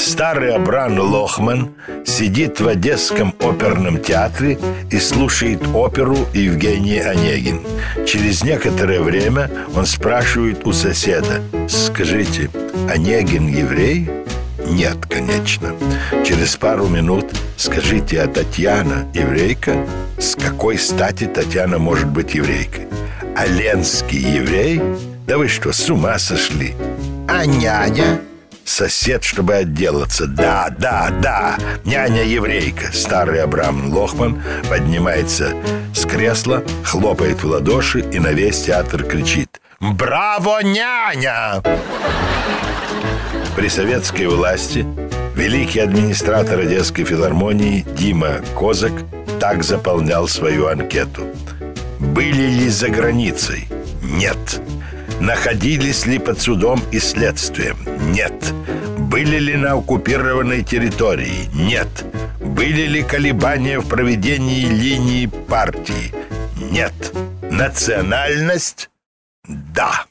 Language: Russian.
Старый Абран Лохман сидит в Одесском оперном театре и слушает оперу Евгений Онегин. Через некоторое время он спрашивает у соседа, «Скажите, Онегин еврей?» Нет, конечно. Через пару минут скажите, а Татьяна еврейка? С какой стати Татьяна может быть еврейкой? А Ленский еврей? Да вы что, с ума сошли? А няня? Сосед, чтобы отделаться. Да, да, да, няня-еврейка. Старый Абрам Лохман поднимается с кресла, хлопает в ладоши и на весь театр кричит. «Браво, няня!» При советской власти великий администратор Одесской филармонии Дима Козак так заполнял свою анкету. Были ли за границей? Нет. Находились ли под судом и следствием? Нет. Были ли на оккупированной территории? Нет. Были ли колебания в проведении линии партии? Нет. Национальность? Да.